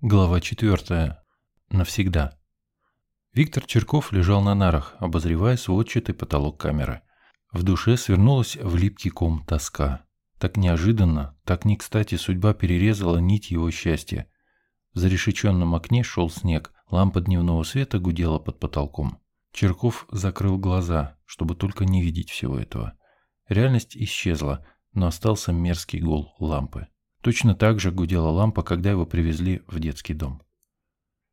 Глава 4. Навсегда. Виктор Черков лежал на нарах, обозревая сводчатый потолок камеры. В душе свернулась в липкий ком тоска. Так неожиданно, так не кстати судьба перерезала нить его счастья. В зарешеченном окне шел снег, лампа дневного света гудела под потолком. Черков закрыл глаза, чтобы только не видеть всего этого. Реальность исчезла, но остался мерзкий гул лампы. Точно так же гудела лампа, когда его привезли в детский дом.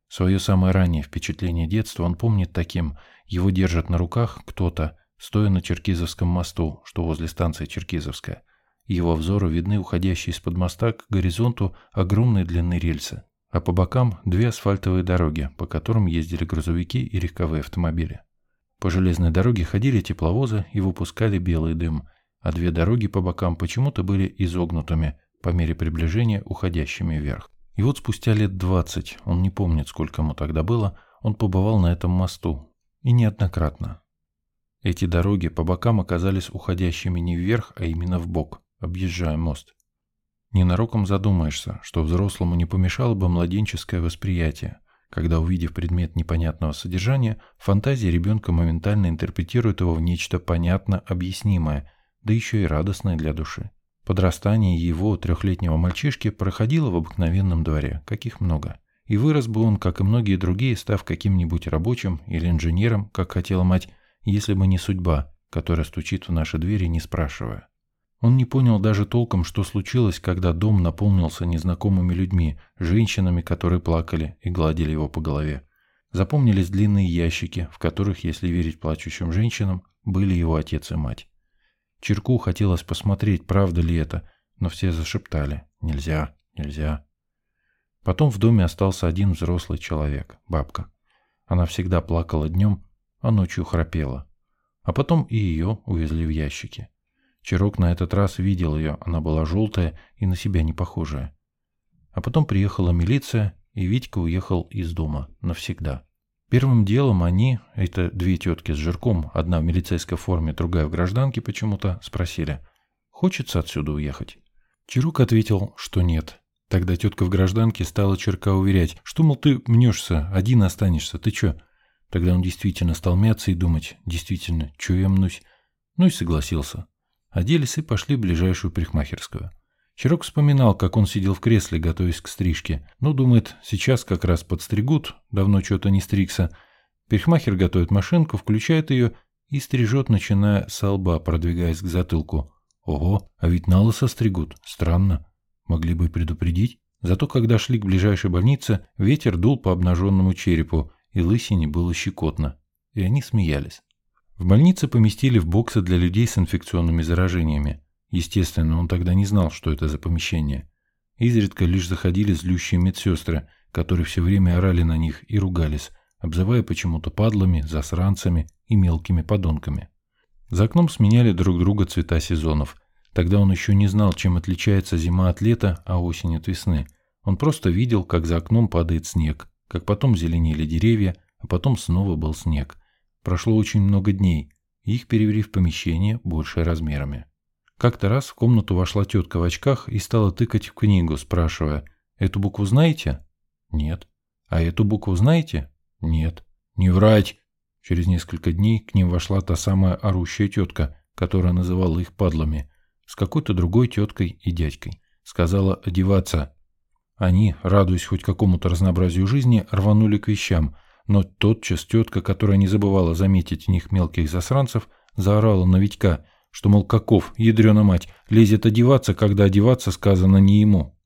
Свое самое раннее впечатление детства он помнит таким. Его держат на руках кто-то, стоя на Черкизовском мосту, что возле станции Черкизовская. Его взору видны уходящие из-под моста к горизонту огромные длины рельсы, а по бокам две асфальтовые дороги, по которым ездили грузовики и легковые автомобили. По железной дороге ходили тепловозы и выпускали белый дым, а две дороги по бокам почему-то были изогнутыми, по мере приближения уходящими вверх. И вот спустя лет двадцать, он не помнит, сколько ему тогда было, он побывал на этом мосту. И неоднократно. Эти дороги по бокам оказались уходящими не вверх, а именно в бок, объезжая мост. Ненароком задумаешься, что взрослому не помешало бы младенческое восприятие, когда, увидев предмет непонятного содержания, фантазия ребенка моментально интерпретирует его в нечто понятно объяснимое, да еще и радостное для души. Подрастание его трехлетнего мальчишки проходило в обыкновенном дворе, каких много. И вырос бы он, как и многие другие, став каким-нибудь рабочим или инженером, как хотела мать, если бы не судьба, которая стучит в наши двери, не спрашивая. Он не понял даже толком, что случилось, когда дом наполнился незнакомыми людьми, женщинами, которые плакали и гладили его по голове. Запомнились длинные ящики, в которых, если верить плачущим женщинам, были его отец и мать. Черку хотелось посмотреть, правда ли это, но все зашептали «нельзя, нельзя». Потом в доме остался один взрослый человек, бабка. Она всегда плакала днем, а ночью храпела. А потом и ее увезли в ящики. Чирок на этот раз видел ее, она была желтая и на себя не похожая. А потом приехала милиция, и Витька уехал из дома навсегда. Первым делом они, это две тетки с жирком, одна в милицейской форме, другая в гражданке почему-то, спросили, хочется отсюда уехать? Чирук ответил, что нет. Тогда тетка в гражданке стала Черка уверять, что, мол, ты мнешься, один останешься, ты чё? Тогда он действительно стал мяться и думать, действительно, чё я мнусь? Ну и согласился. Оделись и пошли в ближайшую парикмахерскую. Чирок вспоминал, как он сидел в кресле, готовясь к стрижке. Ну, думает, сейчас как раз подстригут, давно что-то не стригся. Перхмахер готовит машинку, включает ее и стрижет, начиная с лба, продвигаясь к затылку. Ого, а ведь на стригут. Странно. Могли бы предупредить. Зато когда шли к ближайшей больнице, ветер дул по обнаженному черепу, и лысине было щекотно. И они смеялись. В больнице поместили в боксы для людей с инфекционными заражениями. Естественно, он тогда не знал, что это за помещение. Изредка лишь заходили злющие медсестры, которые все время орали на них и ругались, обзывая почему-то падлами, засранцами и мелкими подонками. За окном сменяли друг друга цвета сезонов. Тогда он еще не знал, чем отличается зима от лета, а осень от весны. Он просто видел, как за окном падает снег, как потом зеленели деревья, а потом снова был снег. Прошло очень много дней, их перевели в помещение, большее размерами. Как-то раз в комнату вошла тетка в очках и стала тыкать в книгу, спрашивая, «Эту букву знаете?» «Нет». «А эту букву знаете?» «Нет». «Не врать!» Через несколько дней к ним вошла та самая орущая тетка, которая называла их падлами, с какой-то другой теткой и дядькой. Сказала одеваться. Они, радуясь хоть какому-то разнообразию жизни, рванули к вещам, но тотчас тетка, которая не забывала заметить в них мелких засранцев, заорала на Витька – что, мол, каков, ядрена мать, лезет одеваться, когда одеваться сказано не ему.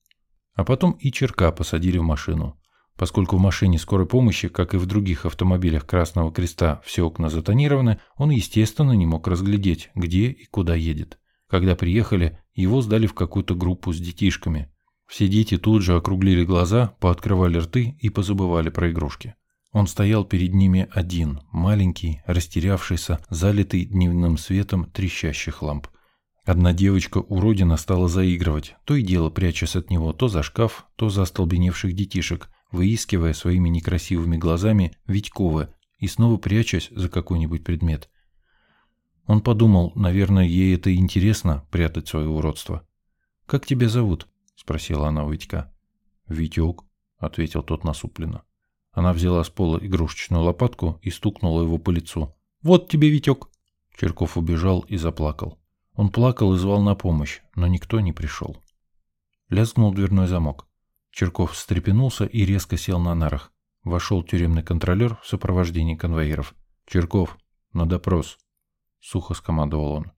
А потом и Черка посадили в машину. Поскольку в машине скорой помощи, как и в других автомобилях Красного Креста, все окна затонированы, он, естественно, не мог разглядеть, где и куда едет. Когда приехали, его сдали в какую-то группу с детишками. Все дети тут же округлили глаза, пооткрывали рты и позабывали про игрушки. Он стоял перед ними один, маленький, растерявшийся, залитый дневным светом трещащих ламп. Одна девочка-уродина стала заигрывать, то и дело прячась от него то за шкаф, то за остолбеневших детишек, выискивая своими некрасивыми глазами Витькова и снова прячась за какой-нибудь предмет. Он подумал, наверное, ей это интересно, прятать свое уродство. «Как тебя зовут?» – спросила она у Витька. «Витек», – ответил тот насупленно. Она взяла с пола игрушечную лопатку и стукнула его по лицу. «Вот тебе, Витек!» Черков убежал и заплакал. Он плакал и звал на помощь, но никто не пришел. Лязгнул дверной замок. Черков встрепенулся и резко сел на нарах. Вошел тюремный контролер в сопровождении конвоиров. «Черков, на допрос!» Сухо скомандовал он.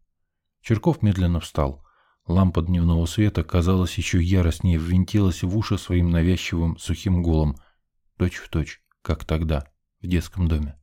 Черков медленно встал. Лампа дневного света, казалось, еще яростнее ввинтилась в уши своим навязчивым сухим гулом. Точь в точь, как тогда, в детском доме.